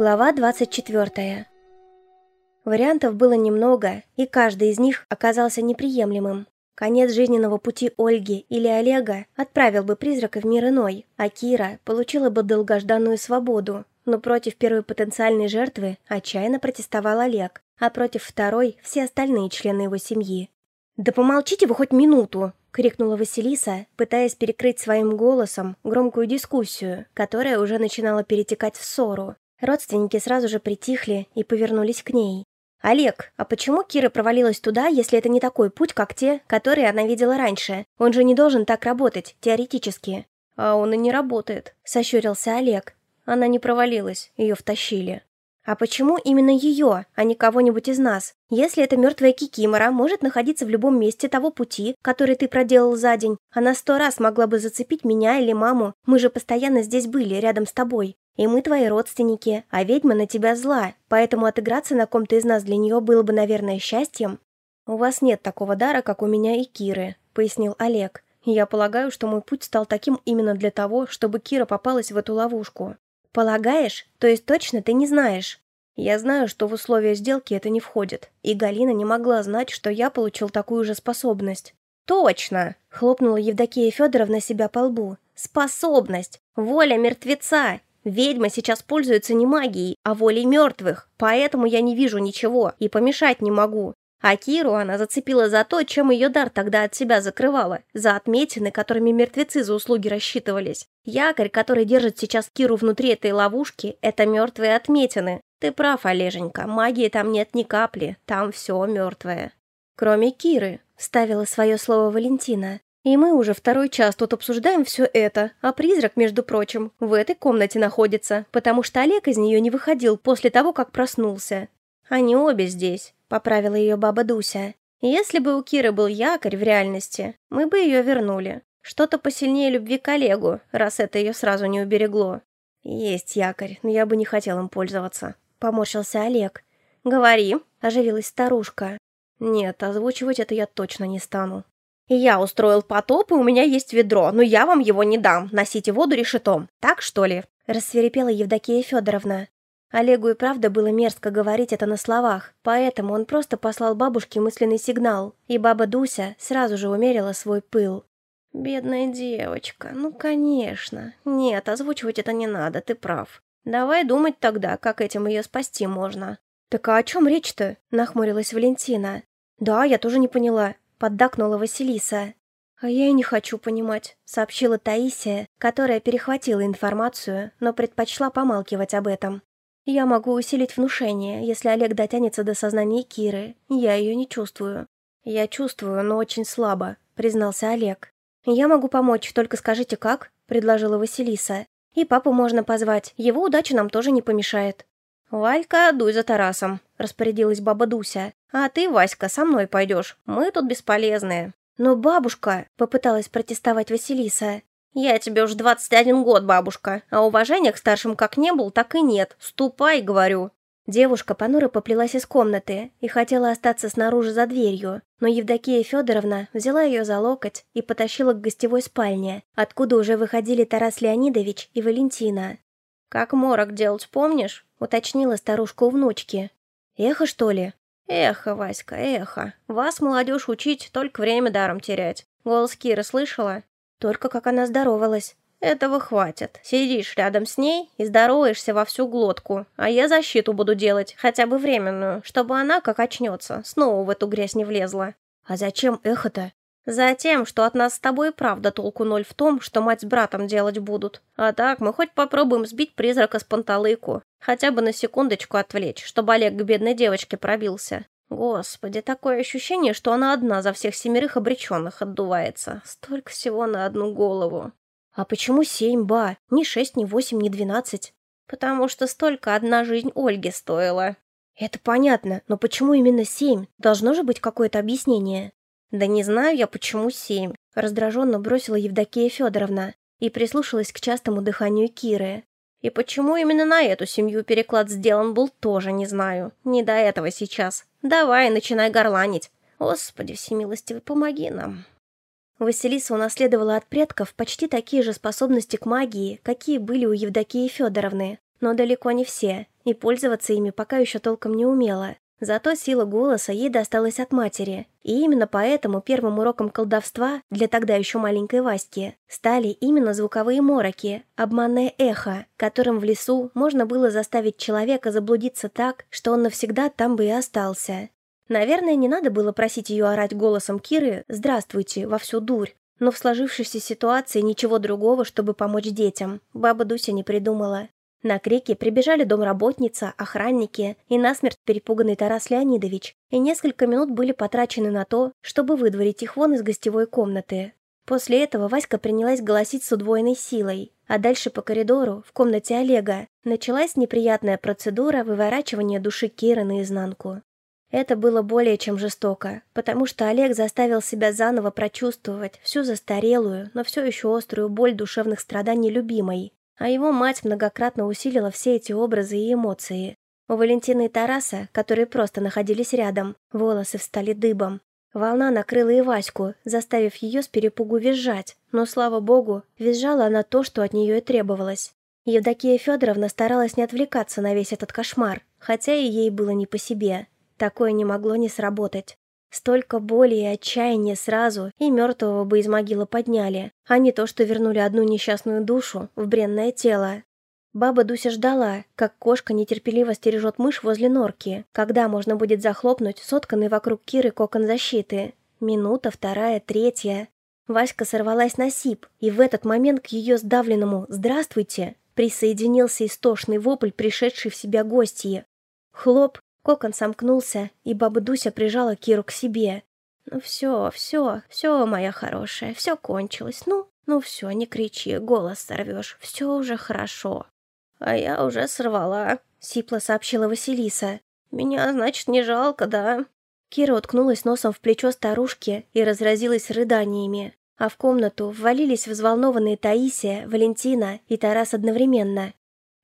Глава 24. Вариантов было немного, и каждый из них оказался неприемлемым. Конец жизненного пути Ольги или Олега отправил бы призрака в мир иной, а Кира получила бы долгожданную свободу. Но против первой потенциальной жертвы отчаянно протестовал Олег, а против второй – все остальные члены его семьи. «Да помолчите вы хоть минуту!» — крикнула Василиса, пытаясь перекрыть своим голосом громкую дискуссию, которая уже начинала перетекать в ссору. Родственники сразу же притихли и повернулись к ней. «Олег, а почему Кира провалилась туда, если это не такой путь, как те, которые она видела раньше? Он же не должен так работать, теоретически». «А он и не работает», — сощурился Олег. Она не провалилась, ее втащили. «А почему именно ее, а не кого-нибудь из нас? Если эта мертвая Кикимора может находиться в любом месте того пути, который ты проделал за день, она сто раз могла бы зацепить меня или маму. Мы же постоянно здесь были, рядом с тобой. И мы твои родственники, а ведьма на тебя зла, поэтому отыграться на ком-то из нас для нее было бы, наверное, счастьем. У вас нет такого дара, как у меня и Киры, пояснил Олег. Я полагаю, что мой путь стал таким именно для того, чтобы Кира попалась в эту ловушку. Полагаешь? То есть точно ты не знаешь? Я знаю, что в условия сделки это не входит, и Галина не могла знать, что я получил такую же способность. «Точно!» — хлопнула Евдокия Федоровна себя по лбу. «Способность! Воля мертвеца! Ведьма сейчас пользуется не магией, а волей мертвых, поэтому я не вижу ничего и помешать не могу. А Киру она зацепила за то, чем ее дар тогда от себя закрывала, за отметины, которыми мертвецы за услуги рассчитывались. Якорь, который держит сейчас Киру внутри этой ловушки, это мертвые отметины. Ты прав, Олеженька, магии там нет ни капли, там все мертвое. Кроме Киры, вставила свое слово Валентина. И мы уже второй час тут обсуждаем все это, а призрак, между прочим, в этой комнате находится, потому что Олег из нее не выходил после того, как проснулся. Они обе здесь, поправила ее баба Дуся. Если бы у Киры был якорь в реальности, мы бы ее вернули. Что-то посильнее любви к Олегу, раз это ее сразу не уберегло. Есть якорь, но я бы не хотел им пользоваться. Поморщился Олег. Говори, оживилась старушка. Нет, озвучивать это я точно не стану. «Я устроил потоп, и у меня есть ведро, но я вам его не дам. Носите воду решетом. Так, что ли?» Рассверепела Евдокия Федоровна. Олегу и правда было мерзко говорить это на словах, поэтому он просто послал бабушке мысленный сигнал, и баба Дуся сразу же умерила свой пыл. «Бедная девочка, ну конечно. Нет, озвучивать это не надо, ты прав. Давай думать тогда, как этим ее спасти можно». «Так а о чем речь-то?» – нахмурилась Валентина. «Да, я тоже не поняла поддакнула Василиса. «А я и не хочу понимать», — сообщила Таисия, которая перехватила информацию, но предпочла помалкивать об этом. «Я могу усилить внушение, если Олег дотянется до сознания Киры. Я ее не чувствую». «Я чувствую, но очень слабо», — признался Олег. «Я могу помочь, только скажите как», — предложила Василиса. «И папу можно позвать, его удача нам тоже не помешает». «Валька, дуй за Тарасом», — распорядилась баба Дуся. «А ты, Васька, со мной пойдешь. Мы тут бесполезные». «Но бабушка», — попыталась протестовать Василиса. «Я тебе уж 21 год, бабушка, а уважения к старшим как не был, так и нет. Ступай, говорю». Девушка понуро поплелась из комнаты и хотела остаться снаружи за дверью, но Евдокия Федоровна взяла ее за локоть и потащила к гостевой спальне, откуда уже выходили Тарас Леонидович и Валентина. «Как морок делать, помнишь?» — уточнила старушка у внучки. «Эхо, что ли?» «Эхо, Васька, эхо. Вас, молодежь, учить, только время даром терять. Голос Киры слышала?» «Только как она здоровалась». «Этого хватит. Сидишь рядом с ней и здороваешься во всю глотку, а я защиту буду делать, хотя бы временную, чтобы она, как очнется, снова в эту грязь не влезла». «А зачем эхо-то?» Затем, что от нас с тобой правда толку ноль в том, что мать с братом делать будут. А так, мы хоть попробуем сбить призрака с панталыку. Хотя бы на секундочку отвлечь, чтобы Олег к бедной девочке пробился. Господи, такое ощущение, что она одна за всех семерых обреченных отдувается. Столько всего на одну голову. А почему семь, ба? Ни шесть, ни восемь, ни двенадцать. Потому что столько одна жизнь Ольги стоила. Это понятно, но почему именно семь? Должно же быть какое-то объяснение. «Да не знаю я, почему семь», — раздраженно бросила Евдокия Федоровна и прислушалась к частому дыханию Киры. «И почему именно на эту семью переклад сделан был, тоже не знаю. Не до этого сейчас. Давай, начинай горланить. Господи всемилостивый, помоги нам». Василиса унаследовала от предков почти такие же способности к магии, какие были у Евдокии Федоровны, но далеко не все. и пользоваться ими пока еще толком не умела. Зато сила голоса ей досталась от матери, и именно поэтому первым уроком колдовства для тогда еще маленькой Васьки стали именно звуковые мороки, обманное эхо, которым в лесу можно было заставить человека заблудиться так, что он навсегда там бы и остался. Наверное, не надо было просить ее орать голосом Киры «Здравствуйте» во всю дурь, но в сложившейся ситуации ничего другого, чтобы помочь детям, баба Дуся не придумала. На крики прибежали домработница, охранники и насмерть перепуганный Тарас Леонидович, и несколько минут были потрачены на то, чтобы выдворить их вон из гостевой комнаты. После этого Васька принялась голосить с удвоенной силой, а дальше по коридору, в комнате Олега, началась неприятная процедура выворачивания души Киры наизнанку. Это было более чем жестоко, потому что Олег заставил себя заново прочувствовать всю застарелую, но все еще острую боль душевных страданий любимой, а его мать многократно усилила все эти образы и эмоции. У Валентины и Тараса, которые просто находились рядом, волосы встали дыбом. Волна накрыла и Ваську, заставив ее с перепугу визжать, но, слава богу, визжала она то, что от нее и требовалось. Евдокия Федоровна старалась не отвлекаться на весь этот кошмар, хотя и ей было не по себе. Такое не могло не сработать. Столько боли и отчаяния сразу, и мертвого бы из могилы подняли, а не то, что вернули одну несчастную душу в бренное тело. Баба Дуся ждала, как кошка нетерпеливо стережет мышь возле норки, когда можно будет захлопнуть сотканный вокруг Киры кокон защиты. Минута, вторая, третья. Васька сорвалась на сип, и в этот момент к ее сдавленному «Здравствуйте!» присоединился истошный вопль, пришедший в себя гостьи. Хлоп, Кокон сомкнулся, и баба Дуся прижала Киру к себе. «Ну все, все, все, моя хорошая, все кончилось. Ну, ну все, не кричи, голос сорвешь, все уже хорошо». «А я уже сорвала», — сипло сообщила Василиса. «Меня, значит, не жалко, да?» Кира уткнулась носом в плечо старушки и разразилась рыданиями, а в комнату ввалились взволнованные Таисия, Валентина и Тарас одновременно.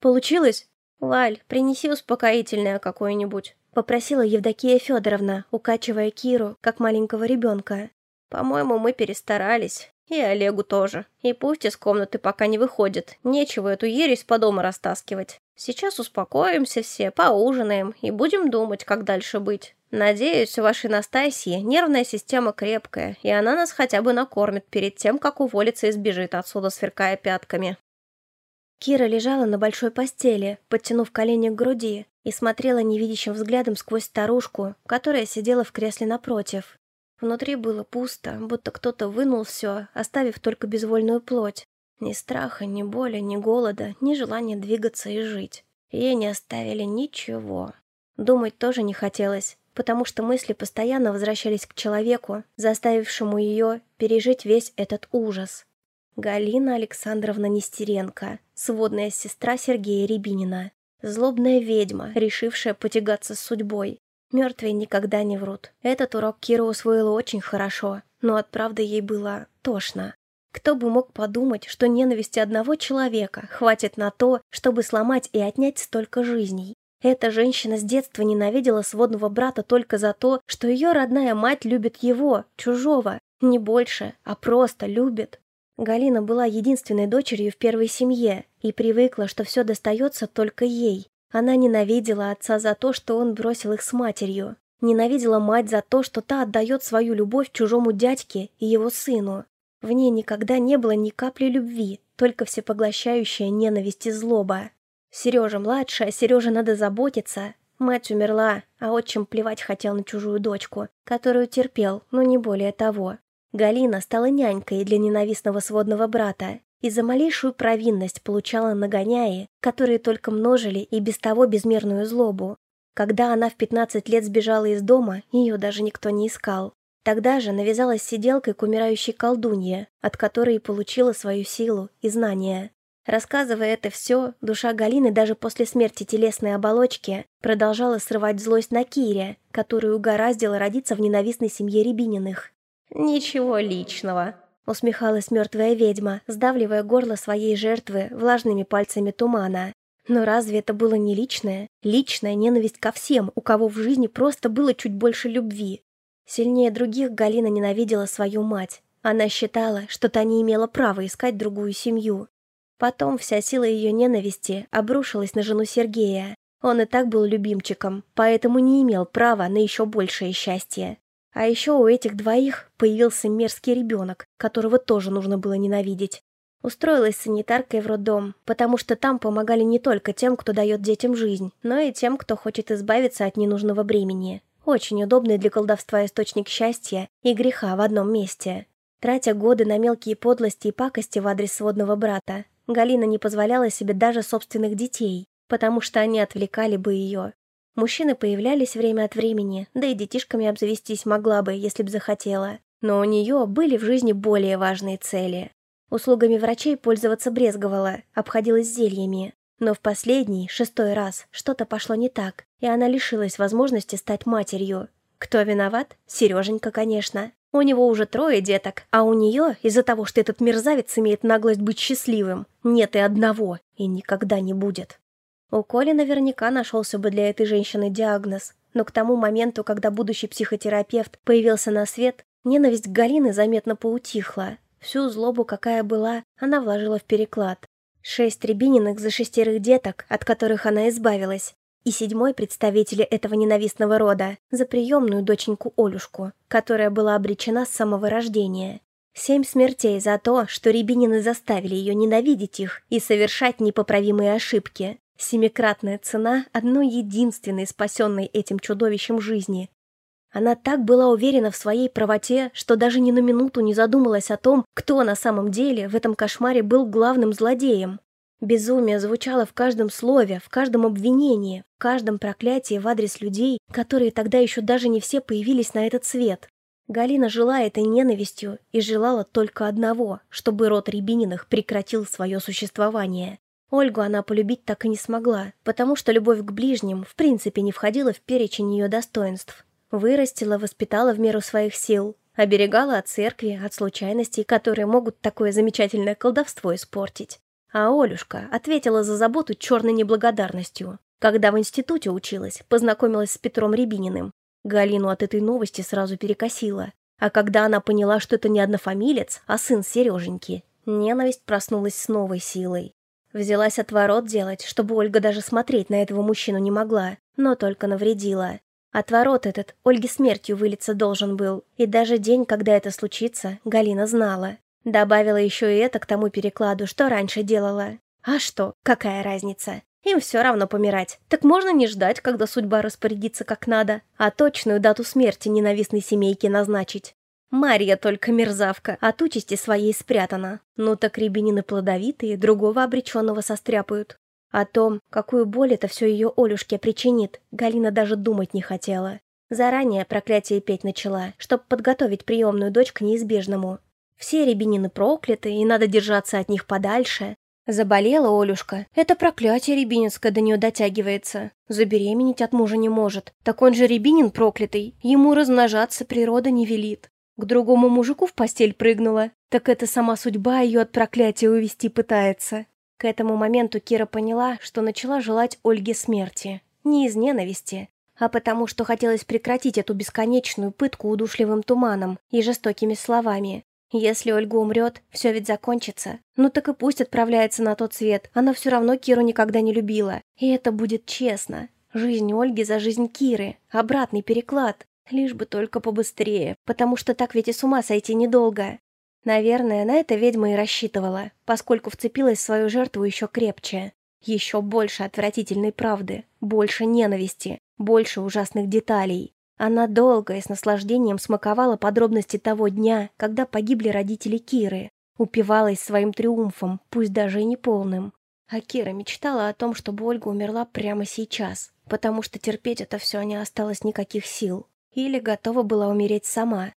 «Получилось?» «Валь, принеси успокоительное какое-нибудь», — попросила Евдокия Федоровна, укачивая Киру, как маленького ребенка. «По-моему, мы перестарались. И Олегу тоже. И пусть из комнаты пока не выходит. Нечего эту ересь по дому растаскивать. Сейчас успокоимся все, поужинаем и будем думать, как дальше быть. Надеюсь, у вашей Настасьи нервная система крепкая, и она нас хотя бы накормит перед тем, как уволится и сбежит отсюда, сверкая пятками. Кира лежала на большой постели, подтянув колени к груди, и смотрела невидящим взглядом сквозь старушку, которая сидела в кресле напротив. Внутри было пусто, будто кто-то вынул все, оставив только безвольную плоть. Ни страха, ни боли, ни голода, ни желания двигаться и жить. Ей не оставили ничего. Думать тоже не хотелось, потому что мысли постоянно возвращались к человеку, заставившему ее пережить весь этот ужас. Галина Александровна Нестеренко, сводная сестра Сергея Рябинина. Злобная ведьма, решившая потягаться с судьбой. Мертвые никогда не врут. Этот урок Кира усвоила очень хорошо, но от правды ей было тошно. Кто бы мог подумать, что ненависти одного человека хватит на то, чтобы сломать и отнять столько жизней. Эта женщина с детства ненавидела сводного брата только за то, что ее родная мать любит его, чужого, не больше, а просто любит. Галина была единственной дочерью в первой семье и привыкла, что все достается только ей. Она ненавидела отца за то, что он бросил их с матерью. Ненавидела мать за то, что та отдает свою любовь чужому дядьке и его сыну. В ней никогда не было ни капли любви, только всепоглощающая ненависть и злоба. Сережа младшая, Сереже надо заботиться. Мать умерла, а отчим плевать хотел на чужую дочку, которую терпел, но не более того. Галина стала нянькой для ненавистного сводного брата и за малейшую провинность получала нагоняи, которые только множили и без того безмерную злобу. Когда она в 15 лет сбежала из дома, ее даже никто не искал. Тогда же навязалась сиделкой к умирающей колдунье, от которой и получила свою силу и знания. Рассказывая это все, душа Галины даже после смерти телесной оболочки продолжала срывать злость на Кире, которую угораздило родиться в ненавистной семье Рябининых. «Ничего личного», — усмехалась мертвая ведьма, сдавливая горло своей жертвы влажными пальцами тумана. Но разве это было не личное? Личная ненависть ко всем, у кого в жизни просто было чуть больше любви. Сильнее других Галина ненавидела свою мать. Она считала, что та не имела права искать другую семью. Потом вся сила ее ненависти обрушилась на жену Сергея. Он и так был любимчиком, поэтому не имел права на еще большее счастье. А еще у этих двоих появился мерзкий ребенок, которого тоже нужно было ненавидеть. Устроилась санитаркой в роддом, потому что там помогали не только тем, кто дает детям жизнь, но и тем, кто хочет избавиться от ненужного бремени. Очень удобный для колдовства источник счастья и греха в одном месте. Тратя годы на мелкие подлости и пакости в адрес сводного брата, Галина не позволяла себе даже собственных детей, потому что они отвлекали бы ее. Мужчины появлялись время от времени, да и детишками обзавестись могла бы, если б захотела. Но у нее были в жизни более важные цели. Услугами врачей пользоваться брезговала, обходилась зельями. Но в последний, шестой раз, что-то пошло не так, и она лишилась возможности стать матерью. Кто виноват? Сереженька, конечно. У него уже трое деток, а у нее, из-за того, что этот мерзавец имеет наглость быть счастливым, нет и одного, и никогда не будет. У Коли наверняка нашелся бы для этой женщины диагноз, но к тому моменту, когда будущий психотерапевт появился на свет, ненависть Галины заметно поутихла. Всю злобу, какая была, она вложила в переклад. Шесть рябининых за шестерых деток, от которых она избавилась, и седьмой представитель этого ненавистного рода за приемную доченьку Олюшку, которая была обречена с самого рождения. Семь смертей за то, что Рябинины заставили ее ненавидеть их и совершать непоправимые ошибки. Семикратная цена одной единственной спасенной этим чудовищем жизни. Она так была уверена в своей правоте, что даже ни на минуту не задумалась о том, кто на самом деле в этом кошмаре был главным злодеем. Безумие звучало в каждом слове, в каждом обвинении, в каждом проклятии в адрес людей, которые тогда еще даже не все появились на этот свет. Галина жила этой ненавистью и желала только одного, чтобы род Рябининых прекратил свое существование. Ольгу она полюбить так и не смогла, потому что любовь к ближним в принципе не входила в перечень ее достоинств. Вырастила, воспитала в меру своих сил, оберегала от церкви, от случайностей, которые могут такое замечательное колдовство испортить. А Олюшка ответила за заботу черной неблагодарностью. Когда в институте училась, познакомилась с Петром Рябининым. Галину от этой новости сразу перекосила. А когда она поняла, что это не однофамилец, а сын Сереженьки, ненависть проснулась с новой силой. Взялась отворот делать, чтобы Ольга даже смотреть на этого мужчину не могла, но только навредила. Отворот этот Ольге смертью вылиться должен был, и даже день, когда это случится, Галина знала. Добавила еще и это к тому перекладу, что раньше делала. А что, какая разница? Им все равно помирать. Так можно не ждать, когда судьба распорядится как надо, а точную дату смерти ненавистной семейки назначить. Марья только мерзавка, от участи своей спрятана. Ну так рябинины плодовитые, другого обреченного состряпают. О том, какую боль это все ее Олюшке причинит, Галина даже думать не хотела. Заранее проклятие петь начала, чтобы подготовить приемную дочь к неизбежному. Все рябинины прокляты, и надо держаться от них подальше. Заболела Олюшка. Это проклятие рябининское до нее дотягивается. Забеременеть от мужа не может. Так он же рябинин проклятый. Ему размножаться природа не велит. К другому мужику в постель прыгнула. Так это сама судьба ее от проклятия увести пытается. К этому моменту Кира поняла, что начала желать Ольге смерти. Не из ненависти, а потому что хотелось прекратить эту бесконечную пытку удушливым туманом и жестокими словами. Если Ольга умрет, все ведь закончится. Ну так и пусть отправляется на тот свет. Она все равно Киру никогда не любила. И это будет честно. Жизнь Ольги за жизнь Киры. Обратный переклад. Лишь бы только побыстрее, потому что так ведь и с ума сойти недолго. Наверное, на это ведьма и рассчитывала, поскольку вцепилась в свою жертву еще крепче. Еще больше отвратительной правды, больше ненависти, больше ужасных деталей. Она долго и с наслаждением смаковала подробности того дня, когда погибли родители Киры. Упивалась своим триумфом, пусть даже и неполным. А Кира мечтала о том, чтобы Ольга умерла прямо сейчас, потому что терпеть это все не осталось никаких сил. Или готова была умереть сама.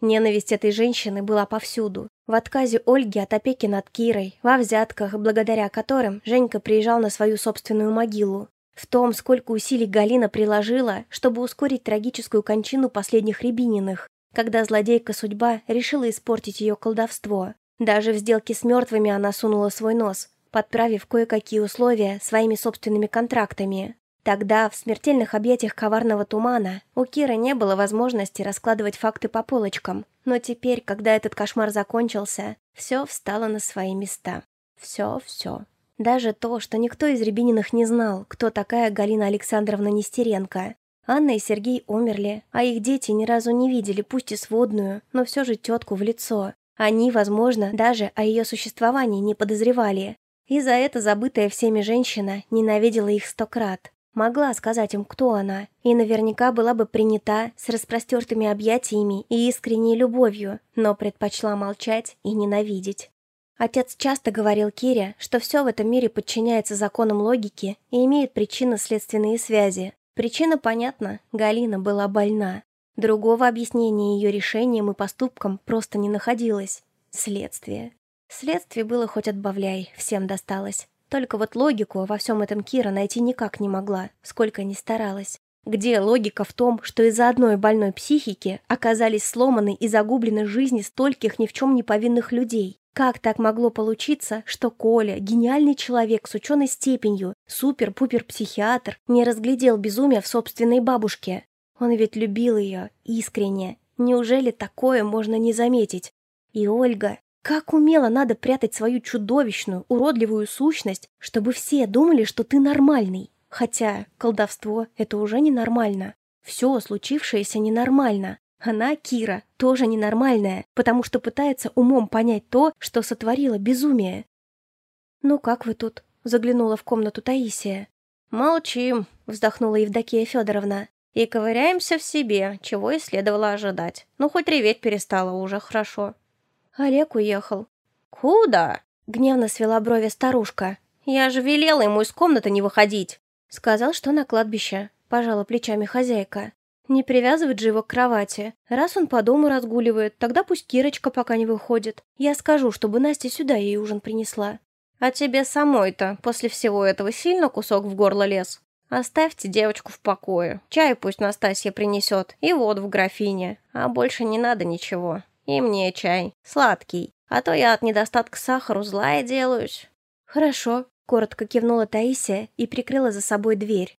Ненависть этой женщины была повсюду. В отказе Ольги от опеки над Кирой, во взятках, благодаря которым Женька приезжал на свою собственную могилу, в том, сколько усилий Галина приложила, чтобы ускорить трагическую кончину последних Рябининых, когда злодейка судьба решила испортить ее колдовство. Даже в сделке с мертвыми она сунула свой нос, подправив кое-какие условия своими собственными контрактами. Тогда, в смертельных объятиях коварного тумана, у Киры не было возможности раскладывать факты по полочкам, но теперь, когда этот кошмар закончился, все встало на свои места. Все-все. Даже то, что никто из Рябининых не знал, кто такая Галина Александровна Нестеренко. Анна и Сергей умерли, а их дети ни разу не видели, пусть и сводную, но все же тетку в лицо. Они, возможно, даже о ее существовании не подозревали. И за это забытая всеми женщина ненавидела их сто крат. Могла сказать им, кто она, и наверняка была бы принята с распростертыми объятиями и искренней любовью, но предпочла молчать и ненавидеть. Отец часто говорил Кире, что все в этом мире подчиняется законам логики и имеет причинно-следственные связи. Причина понятна, Галина была больна. Другого объяснения ее решениям и поступкам просто не находилось. Следствие. Следствие было хоть отбавляй, всем досталось. Только вот логику во всем этом Кира найти никак не могла, сколько ни старалась. Где логика в том, что из-за одной больной психики оказались сломаны и загублены жизни стольких ни в чем не повинных людей? Как так могло получиться, что Коля, гениальный человек с ученой степенью, супер-пупер-психиатр, не разглядел безумия в собственной бабушке? Он ведь любил ее, искренне. Неужели такое можно не заметить? И Ольга... Как умело надо прятать свою чудовищную, уродливую сущность, чтобы все думали, что ты нормальный. Хотя колдовство — это уже ненормально. Все случившееся ненормально. Она, Кира, тоже ненормальная, потому что пытается умом понять то, что сотворила безумие. «Ну как вы тут?» — заглянула в комнату Таисия. «Молчим», — вздохнула Евдокия Федоровна. «И ковыряемся в себе, чего и следовало ожидать. Ну, хоть реветь перестала, уже хорошо». Олег уехал. «Куда?» — гневно свела брови старушка. «Я же велела ему из комнаты не выходить». Сказал, что на кладбище. Пожала плечами хозяйка. Не привязывать же его к кровати. Раз он по дому разгуливает, тогда пусть Кирочка пока не выходит. Я скажу, чтобы Настя сюда ей ужин принесла. А тебе самой-то после всего этого сильно кусок в горло лез? Оставьте девочку в покое. Чай пусть Настасья принесет и воду в графине. А больше не надо ничего. И мне чай. Сладкий. А то я от недостатка сахару злая делаюсь. Хорошо. Коротко кивнула Таисия и прикрыла за собой дверь.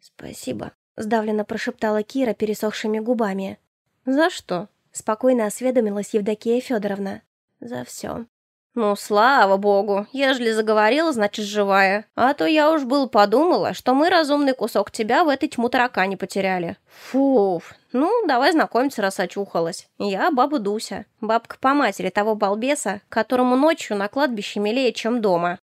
«Спасибо», Сдавленно прошептала Кира пересохшими губами. «За что?» Спокойно осведомилась Евдокия Федоровна. «За все». «Ну, слава богу, ежели заговорила, значит, живая. А то я уж был подумала, что мы разумный кусок тебя в этой тьму таракани потеряли. Фуф, ну, давай знакомиться, раз очухалась. Я баба Дуся, бабка по матери того балбеса, которому ночью на кладбище милее, чем дома.